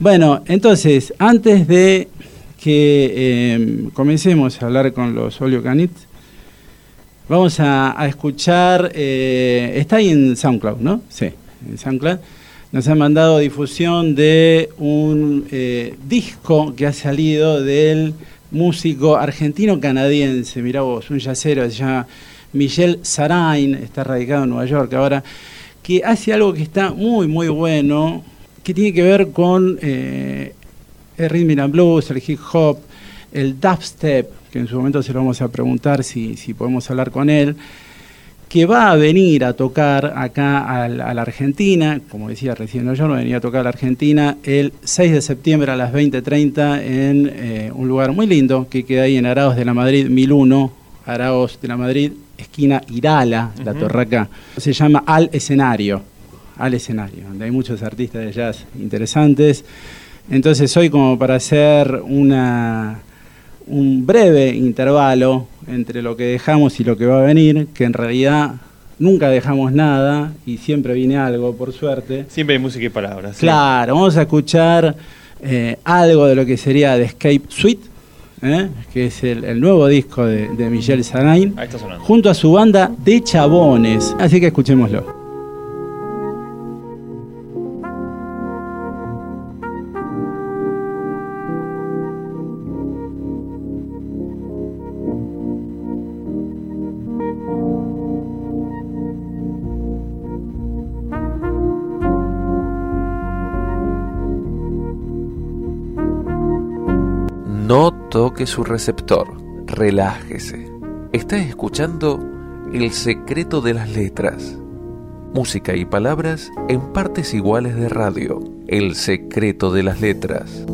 Bueno, entonces, antes de que em, comencemos a hablar con los Olio Canit, vamos a, escuchar, eh, está ahí en SoundCloud, ¿no? Sí, en SoundCloud. Nos han mandado difusión de un eh, disco que ha salido del músico argentino-canadiense, mirá vos, un yacero, se llama Michel Sarain, está radicado en Nueva York ahora, que hace algo que está muy, muy bueno, que tiene que ver con eh, el rhythm and blues, el hip hop, el dubstep, que en su momento se lo vamos a preguntar si, si podemos hablar con él, que va a venir a tocar acá a la, Argentina, como decía recién yo, no venía a tocar a la Argentina el 6 de septiembre a las 20.30 en eh, un lugar muy lindo que queda ahí en Araos de la Madrid 1001, Araos de la Madrid, esquina Irala, la Torraca. Se llama Al Escenario, Al Escenario, donde hay muchos artistas de jazz interesantes. Entonces hoy como para hacer una, un breve intervalo entre lo que dejamos y lo que va a venir, que en realidad nunca dejamos nada y siempre viene algo, por suerte. Siempre hay música y palabras. Claro, vamos a escuchar eh, algo de lo que sería The Escape Suite, ¿eh? que es el, nuevo disco de, de Michel Sarain, junto a su banda de chabones. Así que escuchémoslo. No toque su receptor, relájese. Está escuchando El secreto de las letras. Música y palabras en partes iguales de radio. El secreto de las letras.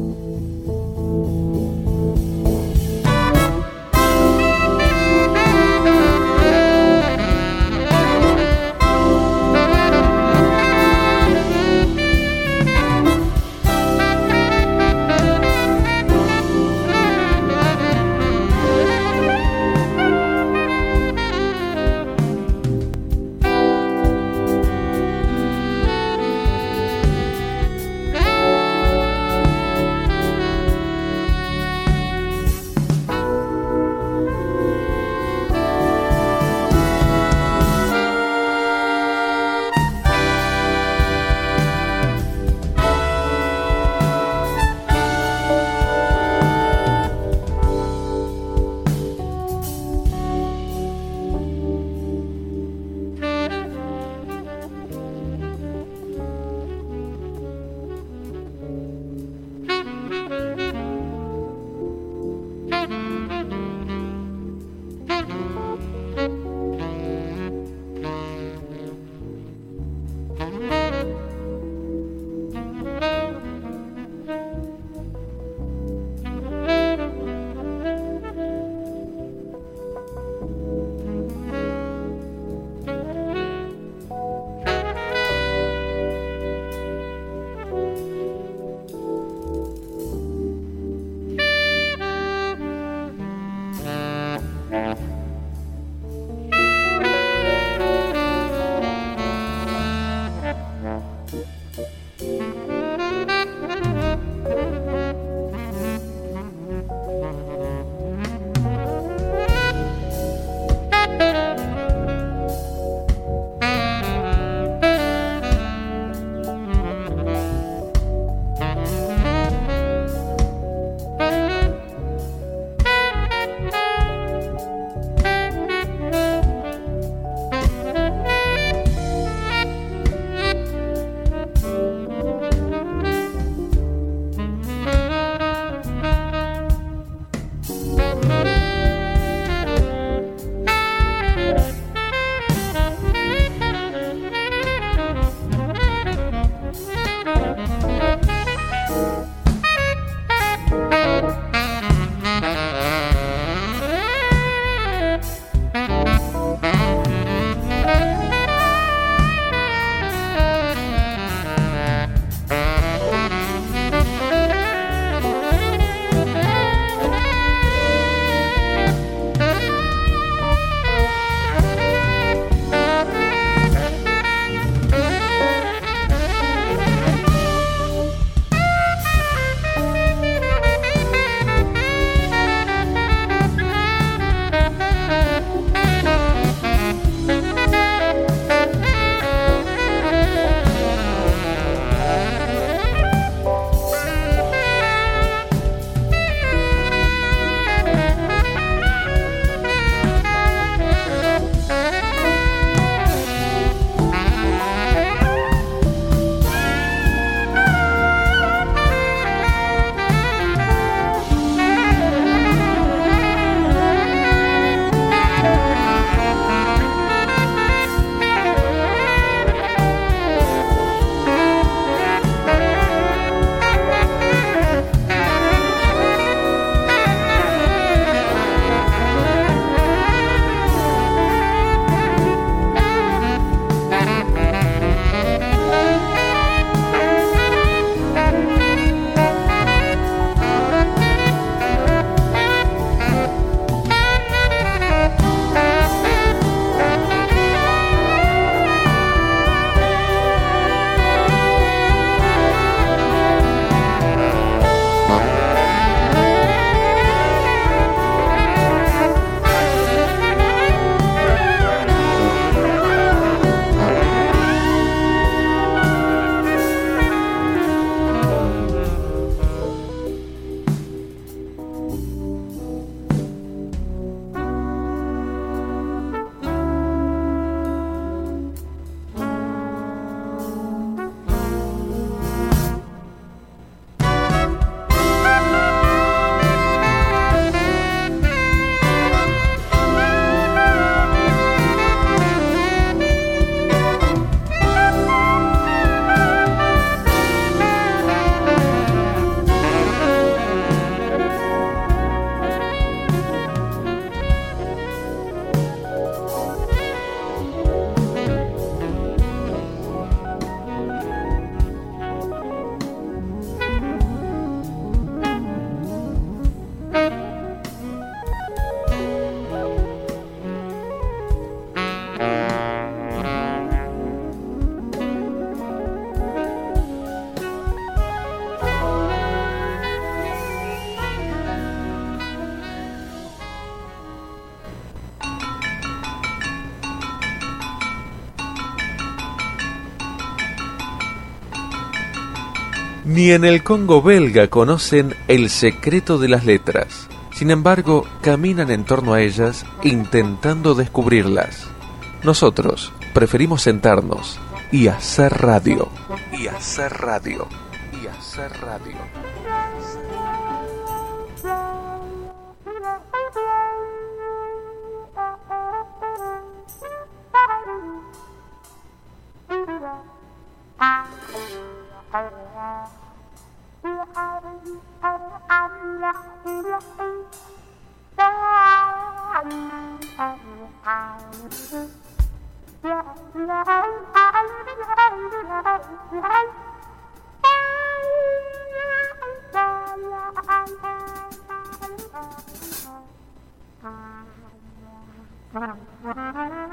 Ni en el Congo belga conocen el secreto de las letras. Sin embargo, caminan en torno a ellas intentando descubrirlas. Nosotros preferimos sentarnos y hacer radio. Y hacer radio. Y hacer radio. Wow.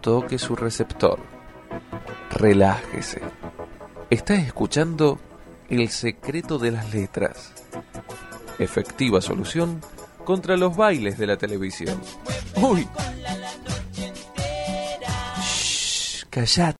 Toque su receptor. Relájese. Está escuchando El secreto de las letras. Efectiva solución contra los bailes de la televisión. ¡Uy! Shh, callate.